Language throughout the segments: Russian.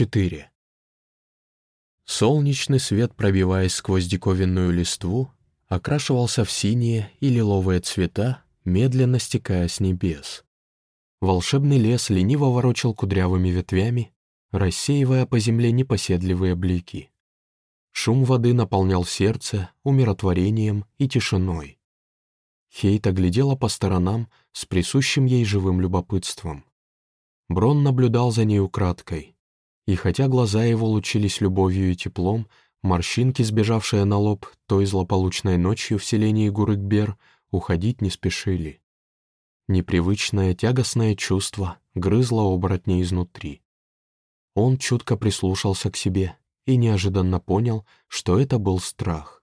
4. Солнечный свет, пробиваясь сквозь диковинную листву, окрашивался в синие и лиловые цвета, медленно стекая с небес. Волшебный лес лениво ворочал кудрявыми ветвями, рассеивая по земле непоседливые блики. Шум воды наполнял сердце умиротворением и тишиной. Хейт оглядела по сторонам с присущим ей живым любопытством. Брон наблюдал за ней украдкой. И хотя глаза его лучились любовью и теплом, морщинки, сбежавшие на лоб той злополучной ночью в селении Гурыкбер, уходить не спешили. Непривычное тягостное чувство грызло оборотня изнутри. Он чутко прислушался к себе и неожиданно понял, что это был страх.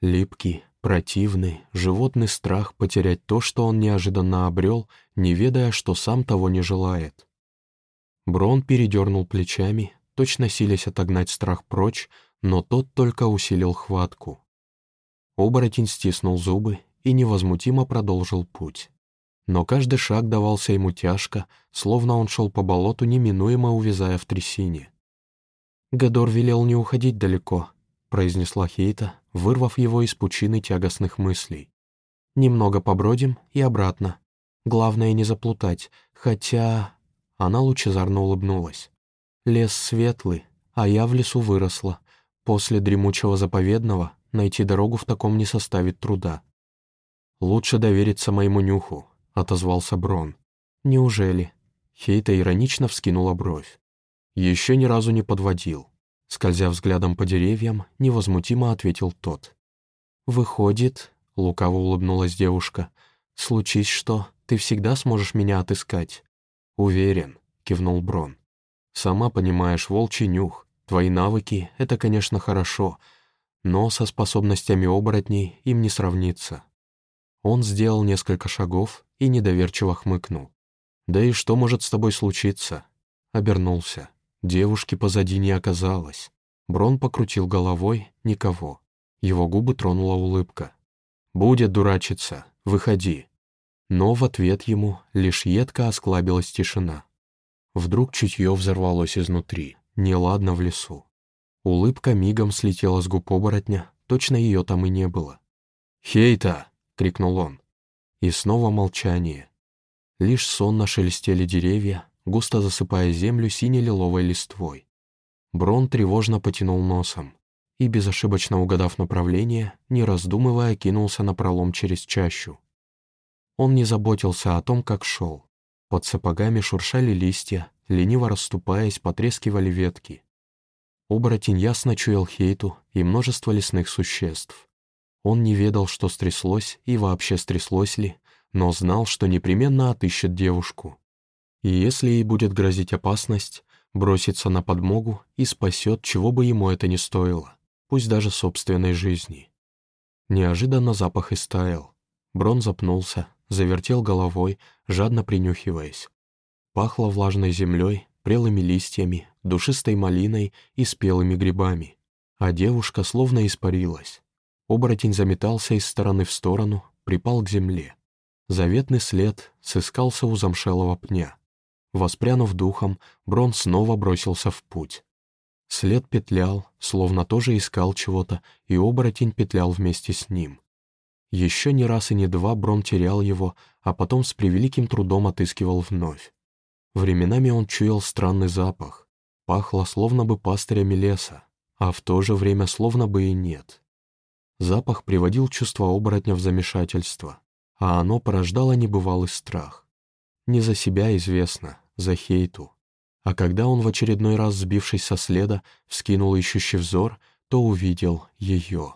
Липкий, противный, животный страх потерять то, что он неожиданно обрел, не ведая, что сам того не желает. Брон передернул плечами, точно силясь отогнать страх прочь, но тот только усилил хватку. Оборотень стиснул зубы и невозмутимо продолжил путь. Но каждый шаг давался ему тяжко, словно он шел по болоту, неминуемо увязая в трясине. «Гадор велел не уходить далеко», — произнесла Хейта, вырвав его из пучины тягостных мыслей. «Немного побродим и обратно. Главное не заплутать, хотя...» Она лучезарно улыбнулась. «Лес светлый, а я в лесу выросла. После дремучего заповедного найти дорогу в таком не составит труда». «Лучше довериться моему нюху», — отозвался Брон. «Неужели?» Хейта иронично вскинула бровь. «Еще ни разу не подводил». Скользя взглядом по деревьям, невозмутимо ответил тот. «Выходит», — лукаво улыбнулась девушка, — «случись что, ты всегда сможешь меня отыскать». «Уверен», — кивнул Брон. «Сама понимаешь, волчий нюх. Твои навыки — это, конечно, хорошо, но со способностями оборотней им не сравнится». Он сделал несколько шагов и недоверчиво хмыкнул. «Да и что может с тобой случиться?» Обернулся. Девушки позади не оказалось. Брон покрутил головой, никого. Его губы тронула улыбка. «Будет дурачиться, выходи». Но в ответ ему лишь едко осклабилась тишина. Вдруг чутье взорвалось изнутри, неладно в лесу. Улыбка мигом слетела с губ оборотня, точно ее там и не было. «Хейта!» — крикнул он. И снова молчание. Лишь сонно шелестели деревья, густо засыпая землю сине-лиловой листвой. Брон тревожно потянул носом и, безошибочно угадав направление, не раздумывая, кинулся на пролом через чащу. Он не заботился о том, как шел. Под сапогами шуршали листья, лениво расступаясь, потрескивали ветки. Оборотень ясно чуял хейту и множество лесных существ. Он не ведал, что стряслось и вообще стряслось ли, но знал, что непременно отыщет девушку. И если ей будет грозить опасность, бросится на подмогу и спасет, чего бы ему это ни стоило, пусть даже собственной жизни. Неожиданно запах истаял. Брон запнулся, завертел головой, жадно принюхиваясь. Пахло влажной землей, прелыми листьями, душистой малиной и спелыми грибами. А девушка словно испарилась. Оборотень заметался из стороны в сторону, припал к земле. Заветный след сыскался у замшелого пня. Воспрянув духом, Брон снова бросился в путь. След петлял, словно тоже искал чего-то, и оборотень петлял вместе с ним. Еще не раз и не два Брон терял его, а потом с превеликим трудом отыскивал вновь. Временами он чуял странный запах. Пахло словно бы пастырями леса, а в то же время словно бы и нет. Запах приводил чувство оборотня в замешательство, а оно порождало небывалый страх. Не за себя известно, за Хейту. А когда он в очередной раз, сбившись со следа, вскинул ищущий взор, то увидел ее.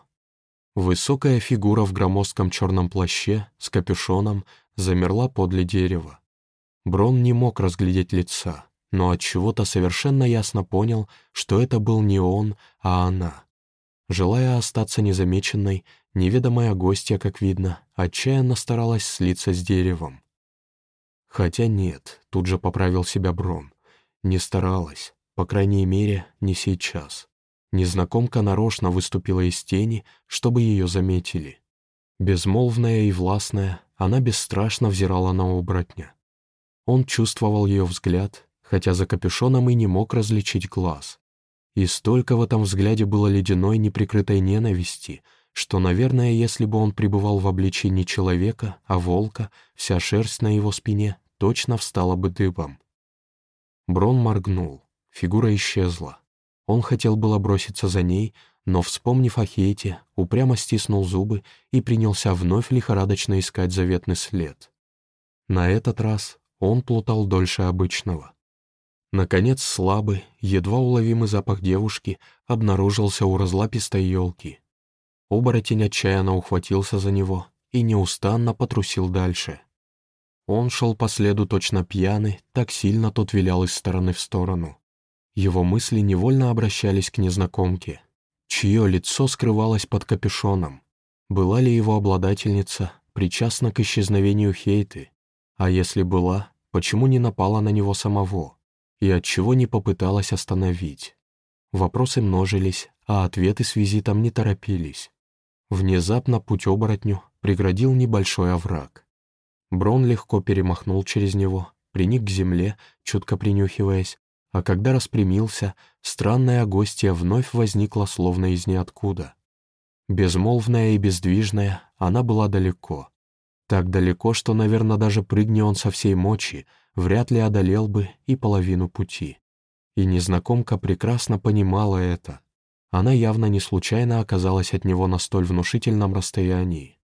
Высокая фигура в громоздком черном плаще с капюшоном замерла подле дерева. Брон не мог разглядеть лица, но от чего то совершенно ясно понял, что это был не он, а она. Желая остаться незамеченной, неведомая гостья, как видно, отчаянно старалась слиться с деревом. Хотя нет, тут же поправил себя Брон. Не старалась, по крайней мере, не сейчас. Незнакомка нарочно выступила из тени, чтобы ее заметили. Безмолвная и властная, она бесстрашно взирала на оборотня. Он чувствовал ее взгляд, хотя за капюшоном и не мог различить глаз. И столько в этом взгляде было ледяной неприкрытой ненависти, что, наверное, если бы он пребывал в обличии не человека, а волка, вся шерсть на его спине точно встала бы дыбом. Брон моргнул, фигура исчезла. Он хотел было броситься за ней, но, вспомнив о Хейте, упрямо стиснул зубы и принялся вновь лихорадочно искать заветный след. На этот раз он плутал дольше обычного. Наконец, слабый, едва уловимый запах девушки обнаружился у разлапистой елки. Оборотень отчаянно ухватился за него и неустанно потрусил дальше. Он шел по следу точно пьяный, так сильно тот вилял из стороны в сторону. Его мысли невольно обращались к незнакомке чье лицо скрывалось под капюшоном. Была ли его обладательница причастна к исчезновению Хейты? А если была, почему не напала на него самого? И отчего не попыталась остановить? Вопросы множились, а ответы с визитом не торопились. Внезапно путь оборотню преградил небольшой овраг. Брон легко перемахнул через него, приник к земле, чутко принюхиваясь, а когда распрямился, странная гостья вновь возникла словно из ниоткуда. Безмолвная и бездвижная, она была далеко. Так далеко, что, наверное, даже прыгни он со всей мочи, вряд ли одолел бы и половину пути. И незнакомка прекрасно понимала это. Она явно не случайно оказалась от него на столь внушительном расстоянии.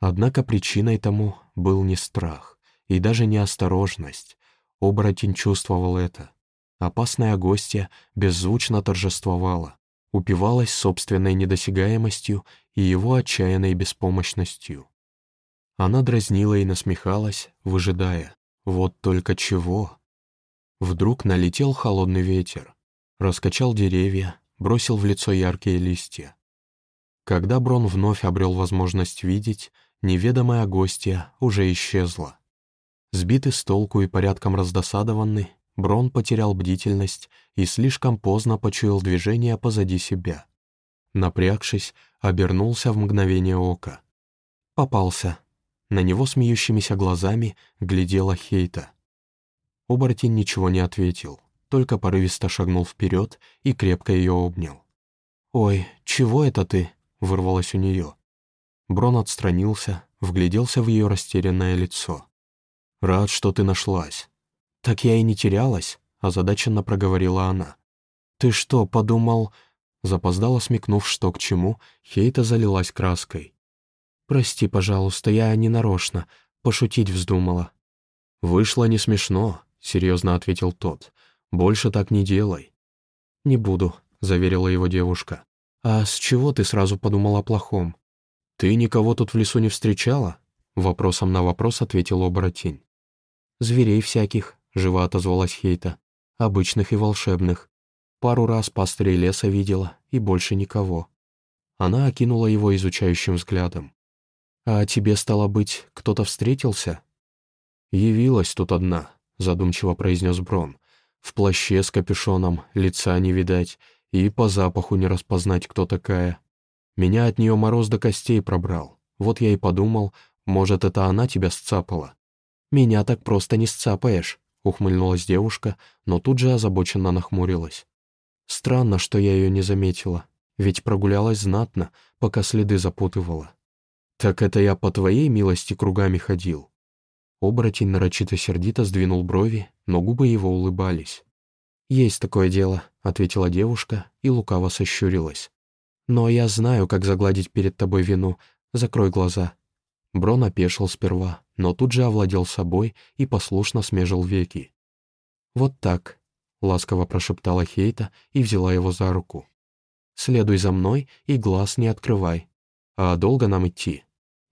Однако причиной тому был не страх и даже не осторожность. Оборотень чувствовал это. Опасная гостья беззвучно торжествовала, упивалась собственной недосягаемостью и его отчаянной беспомощностью. Она дразнила и насмехалась, выжидая. Вот только чего? Вдруг налетел холодный ветер, раскачал деревья, бросил в лицо яркие листья. Когда Брон вновь обрел возможность видеть, неведомая гостья уже исчезла. Сбитый с толку и порядком раздосадованный, Брон потерял бдительность и слишком поздно почуял движение позади себя. Напрягшись, обернулся в мгновение ока. Попался. На него смеющимися глазами глядела Хейта. Оборотень ничего не ответил, только порывисто шагнул вперед и крепко ее обнял. «Ой, чего это ты?» — вырвалось у нее. Брон отстранился, вгляделся в ее растерянное лицо. «Рад, что ты нашлась. «Так я и не терялась», — озадаченно проговорила она. «Ты что, подумал...» Запоздала, смекнув, что к чему, Хейта залилась краской. «Прости, пожалуйста, я не нарочно, пошутить вздумала». «Вышло не смешно», — серьезно ответил тот. «Больше так не делай». «Не буду», — заверила его девушка. «А с чего ты сразу подумала о плохом?» «Ты никого тут в лесу не встречала?» Вопросом на вопрос ответил оборотень. «Зверей всяких», — живо отозвалась Хейта. «Обычных и волшебных. Пару раз пастырей леса видела, и больше никого». Она окинула его изучающим взглядом. «А тебе, стало быть, кто-то встретился?» «Явилась тут одна», — задумчиво произнес Брон. «В плаще с капюшоном, лица не видать, и по запаху не распознать, кто такая. Меня от нее мороз до костей пробрал. Вот я и подумал, может, это она тебя сцапала. Меня так просто не сцапаешь. — ухмыльнулась девушка, но тут же озабоченно нахмурилась. «Странно, что я ее не заметила, ведь прогулялась знатно, пока следы запутывала». «Так это я по твоей милости кругами ходил». Оборотень нарочито сердито сдвинул брови, но губы его улыбались. «Есть такое дело», — ответила девушка и лукаво сощурилась. «Но я знаю, как загладить перед тобой вину. Закрой глаза». Брон опешил сперва, но тут же овладел собой и послушно смежил веки. «Вот так», — ласково прошептала Хейта и взяла его за руку. «Следуй за мной и глаз не открывай. А долго нам идти?»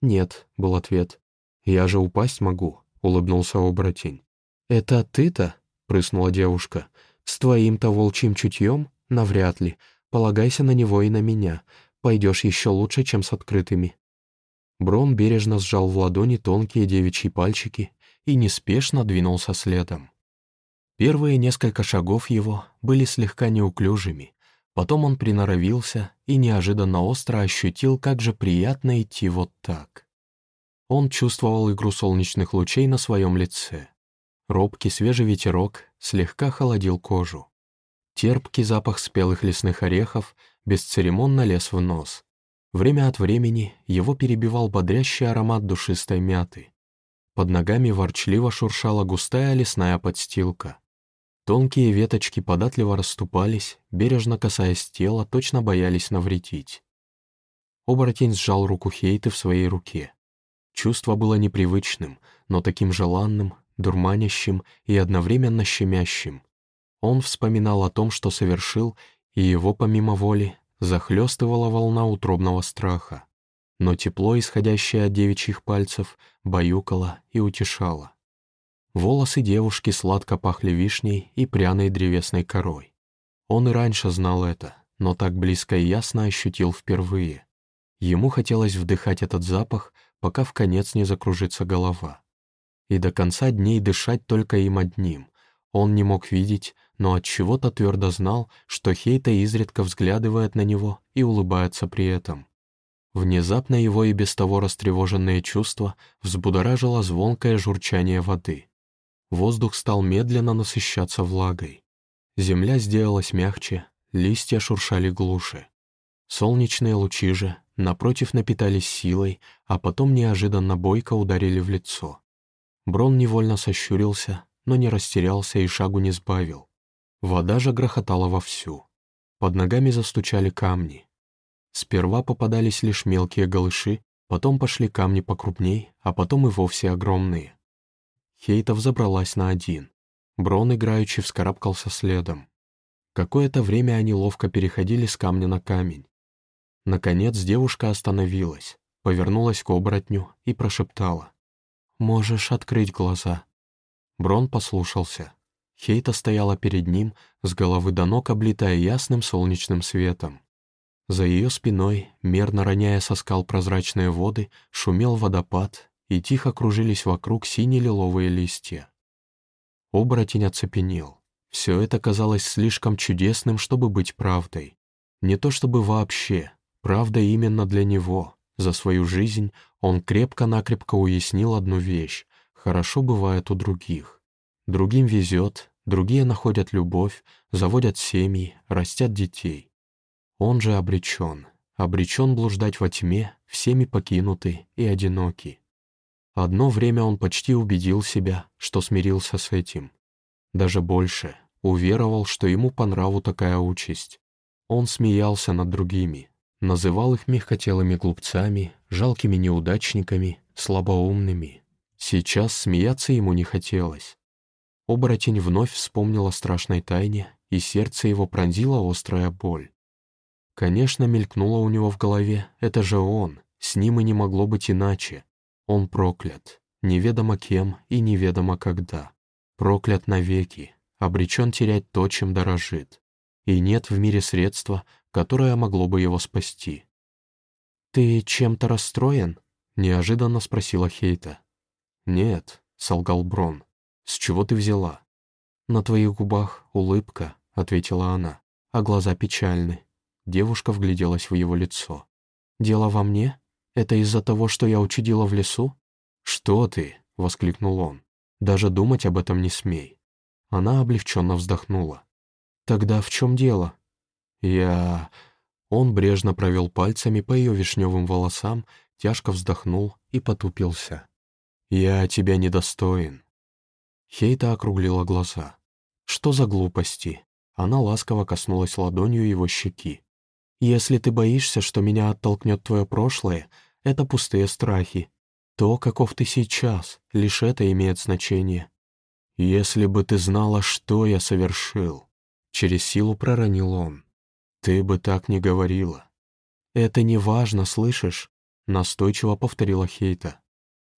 «Нет», — был ответ. «Я же упасть могу», — улыбнулся оборотень. «Это ты-то?» — прыснула девушка. «С твоим-то волчьим чутьем? Навряд ли. Полагайся на него и на меня. Пойдешь еще лучше, чем с открытыми». Брон бережно сжал в ладони тонкие девичьи пальчики и неспешно двинулся следом. Первые несколько шагов его были слегка неуклюжими, потом он приноровился и неожиданно остро ощутил, как же приятно идти вот так. Он чувствовал игру солнечных лучей на своем лице. Робкий свежий ветерок слегка холодил кожу. Терпкий запах спелых лесных орехов бесцеремонно лез в нос. Время от времени его перебивал бодрящий аромат душистой мяты. Под ногами ворчливо шуршала густая лесная подстилка. Тонкие веточки податливо расступались, бережно касаясь тела, точно боялись навредить. Оборотень сжал руку Хейты в своей руке. Чувство было непривычным, но таким желанным, дурманящим и одновременно щемящим. Он вспоминал о том, что совершил, и его, помимо воли, захлестывала волна утробного страха. Но тепло, исходящее от девичьих пальцев, баюкало и утешало. Волосы девушки сладко пахли вишней и пряной древесной корой. Он и раньше знал это, но так близко и ясно ощутил впервые. Ему хотелось вдыхать этот запах, пока в конец не закружится голова. И до конца дней дышать только им одним. Он не мог видеть, но от чего то твердо знал, что Хейта изредка взглядывает на него и улыбается при этом. Внезапно его и без того растревоженное чувство взбудоражило звонкое журчание воды. Воздух стал медленно насыщаться влагой. Земля сделалась мягче, листья шуршали глуше. Солнечные лучи же, напротив, напитались силой, а потом неожиданно бойко ударили в лицо. Брон невольно сощурился, но не растерялся и шагу не сбавил. Вода же грохотала вовсю. Под ногами застучали камни. Сперва попадались лишь мелкие голыши, потом пошли камни покрупней, а потом и вовсе огромные. Хейта взобралась на один. Брон играючи вскарабкался следом. Какое-то время они ловко переходили с камня на камень. Наконец девушка остановилась, повернулась к оборотню и прошептала. «Можешь открыть глаза». Брон послушался. Хейта стояла перед ним, с головы до ног облитая ясным солнечным светом. За ее спиной, мерно роняя со скал прозрачные воды, шумел водопад, и тихо кружились вокруг сине-лиловые листья. Оборотень оцепенел. Все это казалось слишком чудесным, чтобы быть правдой. Не то чтобы вообще, правда именно для него. За свою жизнь он крепко-накрепко уяснил одну вещь. Хорошо бывает у других. Другим везет, другие находят любовь, заводят семьи, растят детей. Он же обречен, обречен блуждать во тьме, всеми покинутый и одинокий. Одно время он почти убедил себя, что смирился с этим. Даже больше, уверовал, что ему по нраву такая участь. Он смеялся над другими, называл их мягкотелыми глупцами, жалкими неудачниками, слабоумными. Сейчас смеяться ему не хотелось. Оборотень вновь вспомнил о страшной тайне, и сердце его пронзила острая боль. Конечно, мелькнуло у него в голове, это же он, с ним и не могло быть иначе. Он проклят, неведомо кем и неведомо когда. Проклят навеки, обречен терять то, чем дорожит. И нет в мире средства, которое могло бы его спасти. «Ты чем-то расстроен?» — неожиданно спросила Хейта. «Нет», — солгал Брон. «С чего ты взяла?» «На твоих губах улыбка», — ответила она, — «а глаза печальны». Девушка вгляделась в его лицо. «Дело во мне? Это из-за того, что я учудила в лесу?» «Что ты?» — воскликнул он. «Даже думать об этом не смей». Она облегченно вздохнула. «Тогда в чем дело?» «Я...» Он брежно провел пальцами по ее вишневым волосам, тяжко вздохнул и потупился. «Я тебя недостоин. Хейта округлила глаза. «Что за глупости?» Она ласково коснулась ладонью его щеки. «Если ты боишься, что меня оттолкнет твое прошлое, это пустые страхи. То, каков ты сейчас, лишь это имеет значение. Если бы ты знала, что я совершил», — через силу проронил он, — «ты бы так не говорила». «Это не важно, слышишь?» — настойчиво повторила Хейта.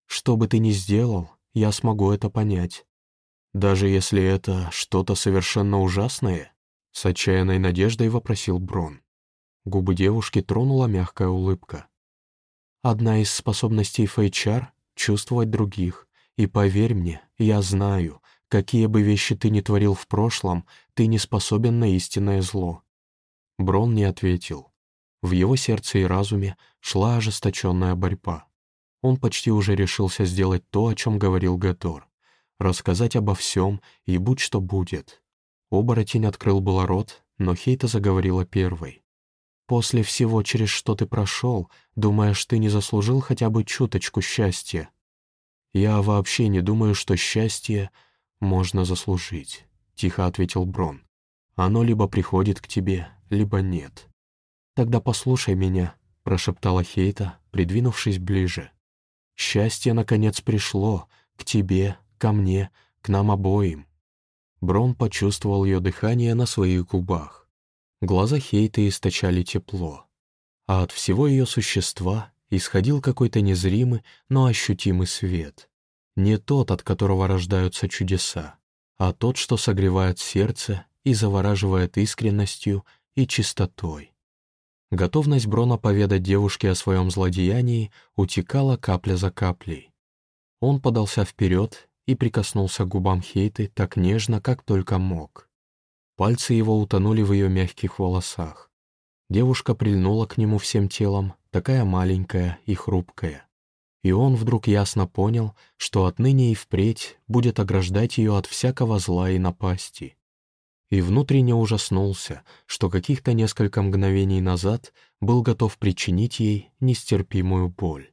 «Что бы ты ни сделал, я смогу это понять. «Даже если это что-то совершенно ужасное?» — с отчаянной надеждой вопросил Брон. Губы девушки тронула мягкая улыбка. «Одна из способностей Фейчар — чувствовать других. И поверь мне, я знаю, какие бы вещи ты ни творил в прошлом, ты не способен на истинное зло». Брон не ответил. В его сердце и разуме шла ожесточенная борьба. Он почти уже решился сделать то, о чем говорил Гатор рассказать обо всем и будь что будет. Оборотень открыл было рот, но Хейта заговорила первой. «После всего, через что ты прошел, думаешь, ты не заслужил хотя бы чуточку счастья?» «Я вообще не думаю, что счастье можно заслужить», — тихо ответил Брон. «Оно либо приходит к тебе, либо нет». «Тогда послушай меня», — прошептала Хейта, придвинувшись ближе. «Счастье, наконец, пришло. К тебе, ко мне, к нам обоим». Брон почувствовал ее дыхание на своих губах. Глаза Хейты источали тепло. А от всего ее существа исходил какой-то незримый, но ощутимый свет. Не тот, от которого рождаются чудеса, а тот, что согревает сердце и завораживает искренностью и чистотой. Готовность Брона поведать девушке о своем злодеянии утекала капля за каплей. Он подался вперед и прикоснулся к губам Хейты так нежно, как только мог. Пальцы его утонули в ее мягких волосах. Девушка прильнула к нему всем телом, такая маленькая и хрупкая. И он вдруг ясно понял, что отныне и впредь будет ограждать ее от всякого зла и напасти и внутренне ужаснулся, что каких-то несколько мгновений назад был готов причинить ей нестерпимую боль.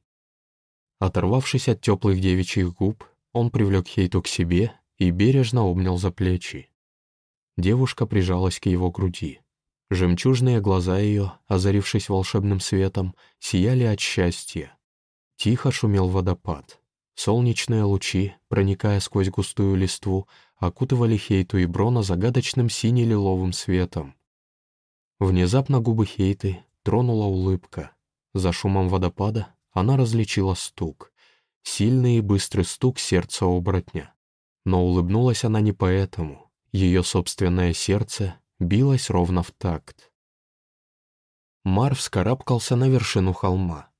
Оторвавшись от теплых девичьих губ, он привлек Хейту к себе и бережно обнял за плечи. Девушка прижалась к его груди. Жемчужные глаза ее, озарившись волшебным светом, сияли от счастья. Тихо шумел водопад. Солнечные лучи, проникая сквозь густую листву, окутывали Хейту и Брона загадочным сине-лиловым светом. Внезапно губы Хейты тронула улыбка. За шумом водопада она различила стук. Сильный и быстрый стук сердца оборотня. Но улыбнулась она не поэтому. Ее собственное сердце билось ровно в такт. Мар вскарабкался на вершину холма.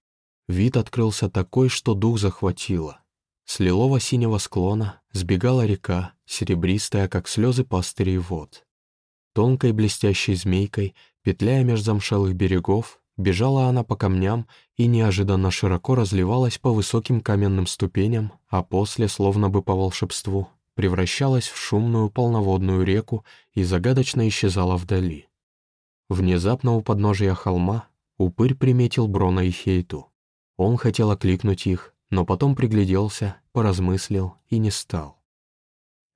Вид открылся такой, что дух захватило. С лилово-синего склона сбегала река, серебристая, как слезы пастырей вод. Тонкой блестящей змейкой, петляя меж замшелых берегов, бежала она по камням и неожиданно широко разливалась по высоким каменным ступеням, а после, словно бы по волшебству, превращалась в шумную полноводную реку и загадочно исчезала вдали. Внезапно у подножия холма упырь приметил Брона и Хейту. Он хотел окликнуть их, но потом пригляделся, поразмыслил и не стал.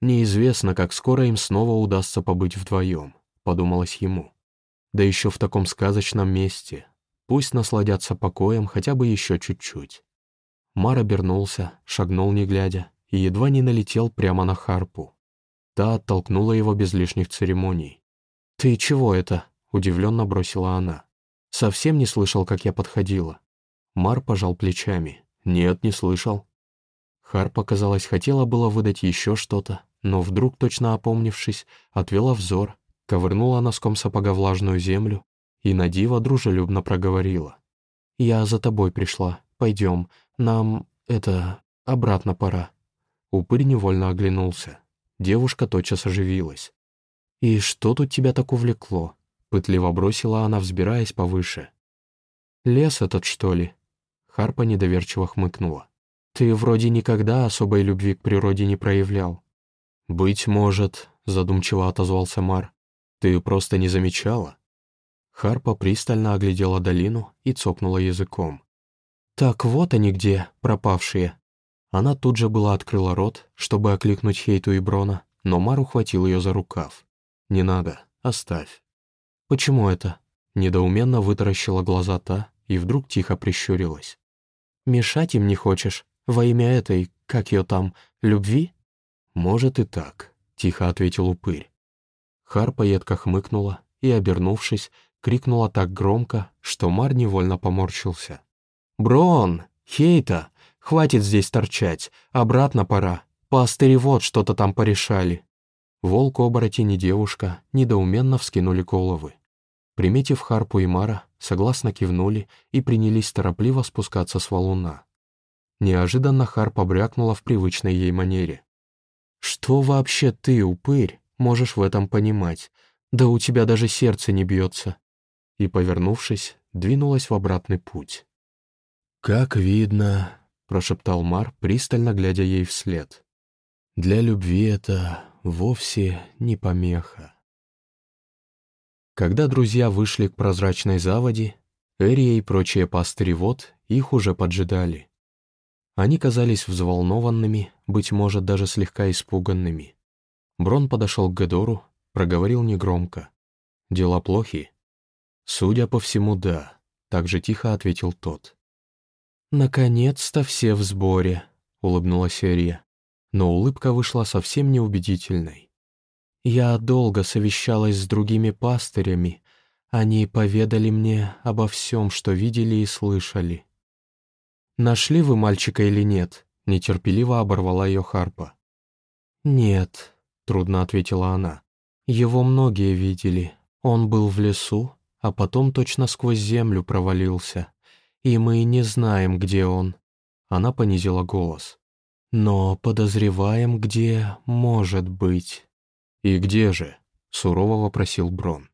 «Неизвестно, как скоро им снова удастся побыть вдвоем», — подумалось ему. «Да еще в таком сказочном месте. Пусть насладятся покоем хотя бы еще чуть-чуть». Мар обернулся, шагнул не глядя, и едва не налетел прямо на Харпу. Та оттолкнула его без лишних церемоний. «Ты чего это?» — удивленно бросила она. «Совсем не слышал, как я подходила». Мар пожал плечами. «Нет, не слышал». Харпа, казалось, хотела было выдать еще что-то, но вдруг, точно опомнившись, отвела взор, ковырнула носком сапога влажную землю и на диво дружелюбно проговорила. «Я за тобой пришла. Пойдем. Нам, это, обратно пора». Упырь невольно оглянулся. Девушка тотчас оживилась. «И что тут тебя так увлекло?» Пытливо бросила она, взбираясь повыше. «Лес этот, что ли?» Харпа недоверчиво хмыкнула. «Ты вроде никогда особой любви к природе не проявлял». «Быть может», — задумчиво отозвался Мар. «Ты просто не замечала?» Харпа пристально оглядела долину и цокнула языком. «Так вот они где, пропавшие». Она тут же была открыла рот, чтобы окликнуть Хейту и Брона, но Мар ухватил ее за рукав. «Не надо, оставь». «Почему это?» Недоуменно вытаращила глаза та и вдруг тихо прищурилась. Мешать им не хочешь? Во имя этой, как ее там, любви?» «Может и так», — тихо ответил упырь. Харпа едко хмыкнула и, обернувшись, крикнула так громко, что Мар невольно поморщился. «Брон! Хейта! Хватит здесь торчать, обратно пора. Пастыри вот что-то там порешали». Волк, оборотень и девушка недоуменно вскинули головы. Приметив Харпу и Мара, согласно кивнули и принялись торопливо спускаться с валуна. Неожиданно Харпа брякнула в привычной ей манере. «Что вообще ты, упырь, можешь в этом понимать? Да у тебя даже сердце не бьется!» И, повернувшись, двинулась в обратный путь. «Как видно», — прошептал Мар, пристально глядя ей вслед. Для любви это вовсе не помеха. Когда друзья вышли к прозрачной заводе, Эрия и прочие пастыри вод их уже поджидали. Они казались взволнованными, быть может, даже слегка испуганными. Брон подошел к Гедору, проговорил негромко. «Дела плохи?» «Судя по всему, да», — так же тихо ответил тот. «Наконец-то все в сборе», — улыбнулась Эрия. Но улыбка вышла совсем неубедительной. «Я долго совещалась с другими пастырями. Они поведали мне обо всем, что видели и слышали. «Нашли вы мальчика или нет?» — нетерпеливо оборвала ее Харпа. «Нет», — трудно ответила она. «Его многие видели. Он был в лесу, а потом точно сквозь землю провалился. И мы не знаем, где он». Она понизила голос. «Но подозреваем, где может быть». «И где же?» — сурово вопросил Брон.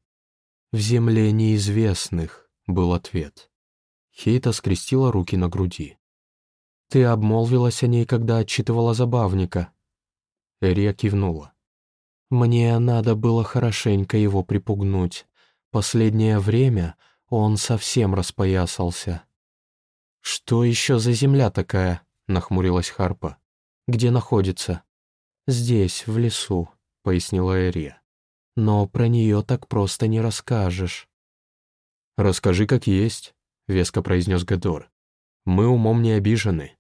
«В земле неизвестных», — был ответ. Хейта скрестила руки на груди. «Ты обмолвилась о ней, когда отчитывала забавника». Эрия кивнула. «Мне надо было хорошенько его припугнуть. Последнее время он совсем распоясался». «Что еще за земля такая?» — нахмурилась Харпа. «Где находится?» «Здесь, в лесу», — пояснила Эрия. «Но про нее так просто не расскажешь». «Расскажи, как есть», веско произнес Гедор. «Мы умом не обижены».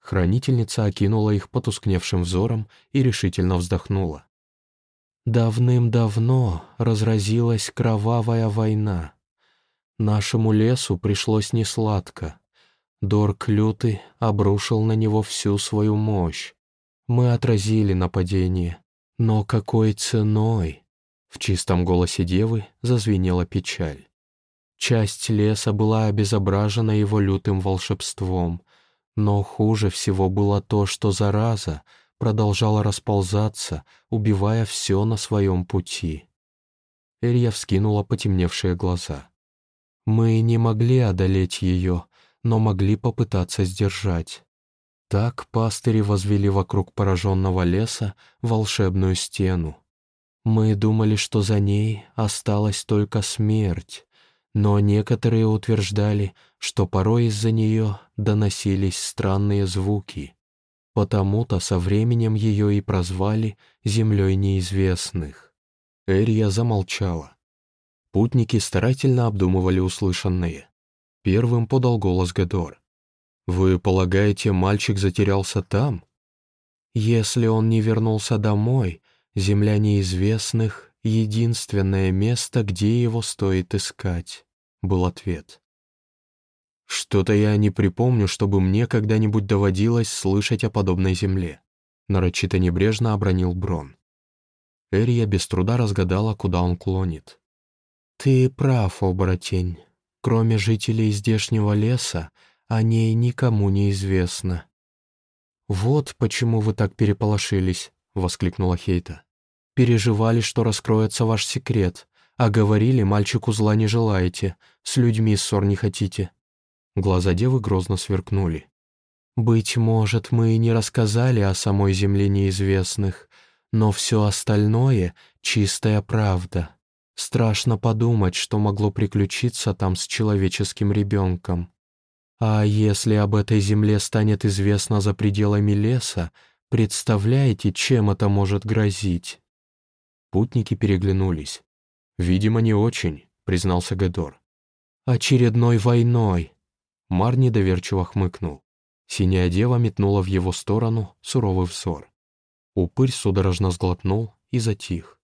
Хранительница окинула их потускневшим взором и решительно вздохнула. «Давным-давно разразилась кровавая война. Нашему лесу пришлось несладко. Дорк Лютый обрушил на него всю свою мощь. Мы отразили нападение. Но какой ценой?» В чистом голосе девы зазвенела печаль. Часть леса была обезображена его лютым волшебством, но хуже всего было то, что зараза продолжала расползаться, убивая все на своем пути. Элья вскинула потемневшие глаза. «Мы не могли одолеть ее, но могли попытаться сдержать». Так пастыри возвели вокруг пораженного леса волшебную стену. Мы думали, что за ней осталась только смерть, но некоторые утверждали, что порой из-за нее доносились странные звуки. Потому-то со временем ее и прозвали «землей неизвестных». Эрия замолчала. Путники старательно обдумывали услышанное. Первым подал голос Гедор. «Вы полагаете, мальчик затерялся там?» «Если он не вернулся домой, земля неизвестных единственное место, где его стоит искать», — был ответ. «Что-то я не припомню, чтобы мне когда-нибудь доводилось слышать о подобной земле», — нарочито небрежно обронил Брон. Эрия без труда разгадала, куда он клонит. «Ты прав, оборотень. Кроме жителей здешнего леса, о ней никому не известно». «Вот почему вы так переполошились», — воскликнула Хейта. Переживали, что раскроется ваш секрет, а говорили, мальчику зла не желаете, с людьми ссор не хотите». Глаза девы грозно сверкнули. «Быть может, мы и не рассказали о самой земле неизвестных, но все остальное — чистая правда. Страшно подумать, что могло приключиться там с человеческим ребенком. А если об этой земле станет известно за пределами леса, представляете, чем это может грозить?» Путники переглянулись. «Видимо, не очень», — признался Гедор. «Очередной войной!» Мар недоверчиво хмыкнул. Синяя дева метнула в его сторону суровый взор. Упырь судорожно сглотнул и затих.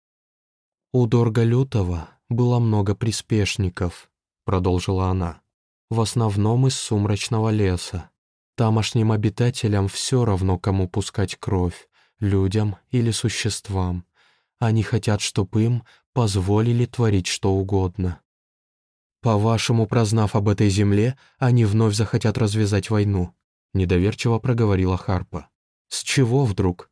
«У Дорга Лютого было много приспешников», — продолжила она. «В основном из сумрачного леса. Тамошним обитателям все равно, кому пускать кровь, людям или существам. Они хотят, чтобы им позволили творить что угодно. По-вашему, прознав об этой земле, они вновь захотят развязать войну», — недоверчиво проговорила Харпа. «С чего вдруг?»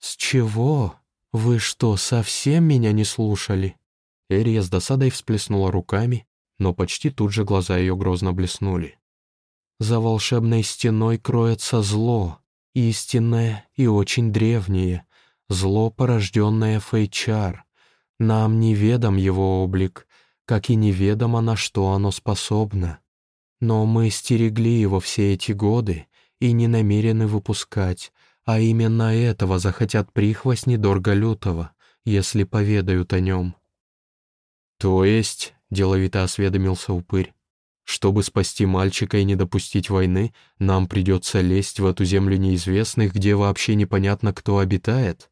«С чего? Вы что, совсем меня не слушали?» Эрия с досадой всплеснула руками, но почти тут же глаза ее грозно блеснули. «За волшебной стеной кроется зло. истинное и очень древнее, зло, порожденное Фейчар. Нам неведом его облик, как и неведомо, на что оно способно. Но мы стерегли его все эти годы и не намерены выпускать, а именно этого захотят прихвостни Дорга Лютого, если поведают о нем. «То есть», — деловито осведомился упырь, «чтобы спасти мальчика и не допустить войны, нам придется лезть в эту землю неизвестных, где вообще непонятно, кто обитает?»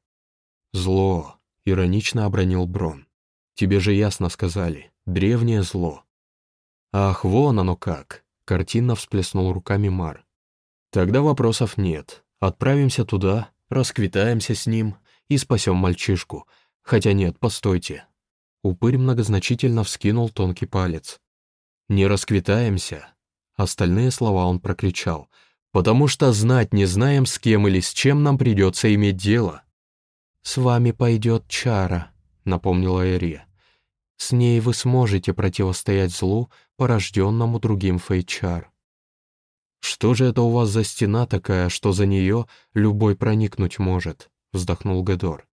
«Зло», — иронично обронил Брон. «Тебе же ясно сказали, древнее зло». «Ах, вон оно как!» — картинно всплеснул руками Мар. «Тогда вопросов нет. Отправимся туда, расквитаемся с ним и спасем мальчишку. Хотя нет, постойте, Упырь многозначительно вскинул тонкий палец. «Не расквитаемся!» Остальные слова он прокричал. «Потому что знать не знаем, с кем или с чем нам придется иметь дело». «С вами пойдет чара», — напомнила Эрия. «С ней вы сможете противостоять злу, порожденному другим фейчар». «Что же это у вас за стена такая, что за нее любой проникнуть может?» — вздохнул Гедор.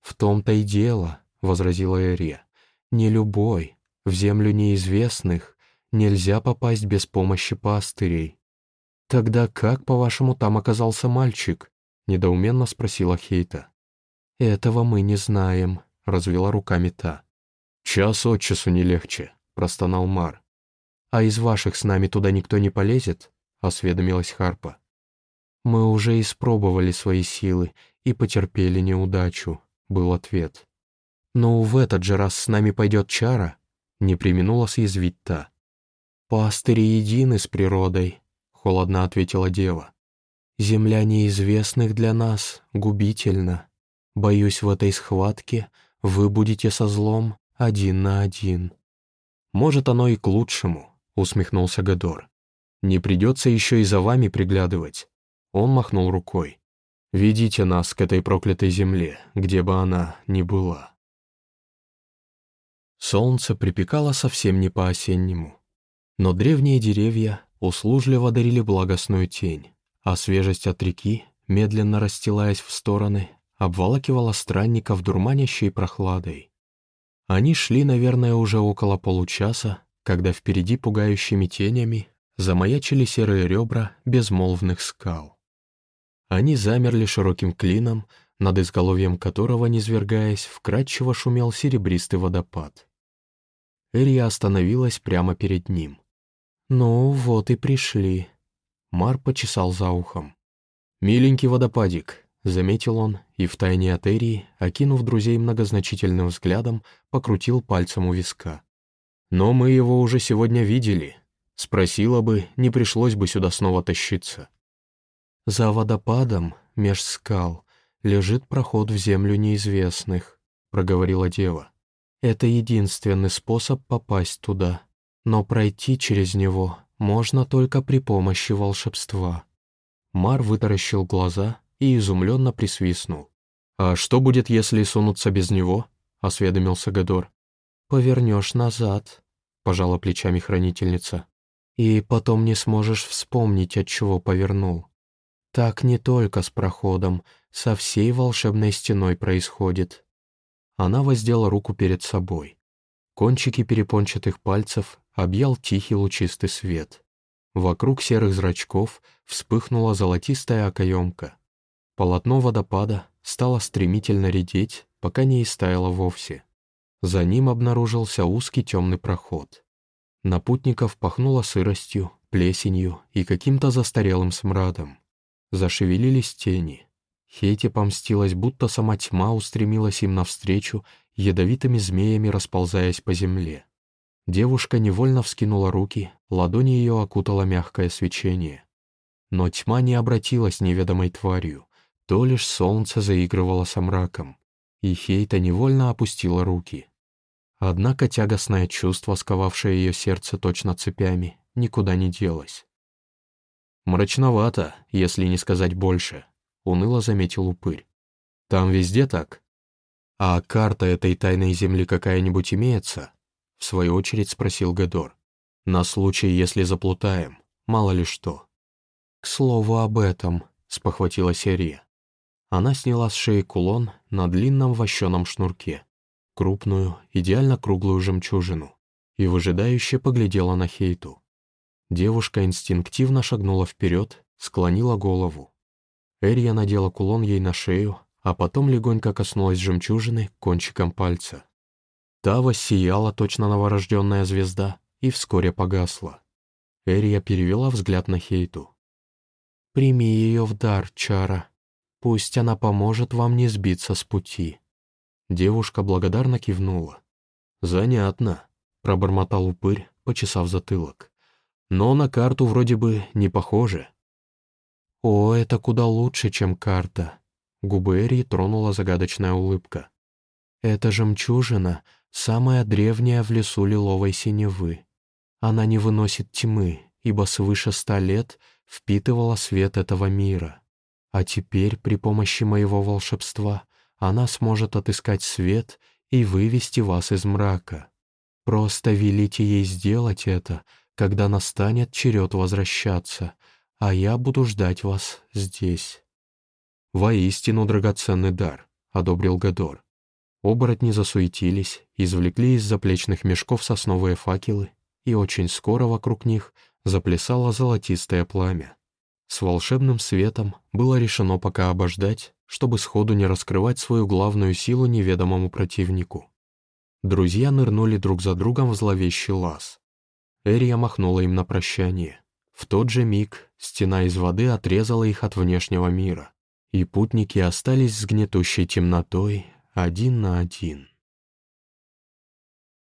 «В том-то и дело», — возразила Эрия. «Не любой. В землю неизвестных нельзя попасть без помощи пастырей». «Тогда как, по-вашему, там оказался мальчик?» — недоуменно спросила Хейта. «Этого мы не знаем», — развела руками та. «Час от часу не легче», — простонал Мар. «А из ваших с нами туда никто не полезет?» — осведомилась Харпа. «Мы уже испробовали свои силы и потерпели неудачу», — был ответ. «Но в этот же раз с нами пойдет чара», — не применула съязвить та. «Пастыри едины с природой», — холодно ответила дева. «Земля неизвестных для нас губительна. Боюсь, в этой схватке вы будете со злом один на один». «Может, оно и к лучшему», — усмехнулся Гадор. «Не придется еще и за вами приглядывать». Он махнул рукой. «Ведите нас к этой проклятой земле, где бы она ни была». Солнце припекало совсем не по-осеннему. Но древние деревья услужливо дарили благостную тень, а свежесть от реки, медленно расстилаясь в стороны, обволакивала странников дурманящей прохладой. Они шли, наверное, уже около получаса, когда впереди пугающими тенями замаячили серые ребра безмолвных скал. Они замерли широким клином, над изголовьем которого, низвергаясь, вкрадчиво шумел серебристый водопад. Эрия остановилась прямо перед ним. «Ну, вот и пришли». Мар почесал за ухом. «Миленький водопадик», — заметил он, и втайне от Эрии, окинув друзей многозначительным взглядом, покрутил пальцем у виска. «Но мы его уже сегодня видели. Спросила бы, не пришлось бы сюда снова тащиться». «За водопадом, меж скал, лежит проход в землю неизвестных», — проговорила дева. Это единственный способ попасть туда, но пройти через него можно только при помощи волшебства. Мар вытаращил глаза и изумленно присвистнул. «А что будет, если сунуться без него?» — осведомился Гадор. «Повернешь назад», — пожала плечами хранительница. «И потом не сможешь вспомнить, от чего повернул. Так не только с проходом, со всей волшебной стеной происходит. Она воздела руку перед собой. Кончики перепончатых пальцев объял тихий лучистый свет. Вокруг серых зрачков вспыхнула золотистая окоемка. Полотно водопада стало стремительно редеть, пока не истаяло вовсе. За ним обнаружился узкий темный проход. На путников пахнуло сыростью, плесенью и каким-то застарелым смрадом. Зашевелились тени. Хейти помстилась, будто сама тьма устремилась им навстречу, ядовитыми змеями расползаясь по земле. Девушка невольно вскинула руки, ладони ее окутало мягкое свечение. Но тьма не обратилась неведомой тварью, то лишь солнце заигрывало со мраком, и Хейта невольно опустила руки. Однако тягостное чувство, сковавшее ее сердце точно цепями, никуда не делось. «Мрачновато, если не сказать больше», — уныло заметил упырь. «Там везде так?» «А карта этой тайной земли какая-нибудь имеется?» — в свою очередь спросил Гедор. «На случай, если заплутаем, мало ли что». «К слову об этом», — спохватилась Эрия. Она сняла с шеи кулон на длинном вощеном шнурке, крупную, идеально круглую жемчужину, и выжидающе поглядела на Хейту. Девушка инстинктивно шагнула вперед, склонила голову. Эрия надела кулон ей на шею, а потом легонько коснулась жемчужины кончиком пальца. Та воссияла точно новорожденная звезда и вскоре погасла. Эрия перевела взгляд на Хейту. «Прими ее в дар, Чара. Пусть она поможет вам не сбиться с пути». Девушка благодарно кивнула. «Занятно», — пробормотал упырь, почесав затылок. «Но на карту вроде бы не похоже». «О, это куда лучше, чем карта», — губы Эрии тронула загадочная улыбка. «Это жемчужина, самая древняя в лесу лиловой синевы. Она не выносит тьмы, ибо свыше ста лет впитывала свет этого мира. А теперь при помощи моего волшебства она сможет отыскать свет и вывести вас из мрака. Просто велите ей сделать это, когда настанет черед возвращаться, а я буду ждать вас здесь». «Воистину драгоценный дар», — одобрил Гадор. Оборотни засуетились, извлекли из заплечных мешков сосновые факелы, и очень скоро вокруг них заплясало золотистое пламя. С волшебным светом было решено пока обождать, чтобы сходу не раскрывать свою главную силу неведомому противнику. Друзья нырнули друг за другом в зловещий лаз. Эрия махнула им на прощание. В тот же миг стена из воды отрезала их от внешнего мира, и путники остались с гнетущей темнотой один на один.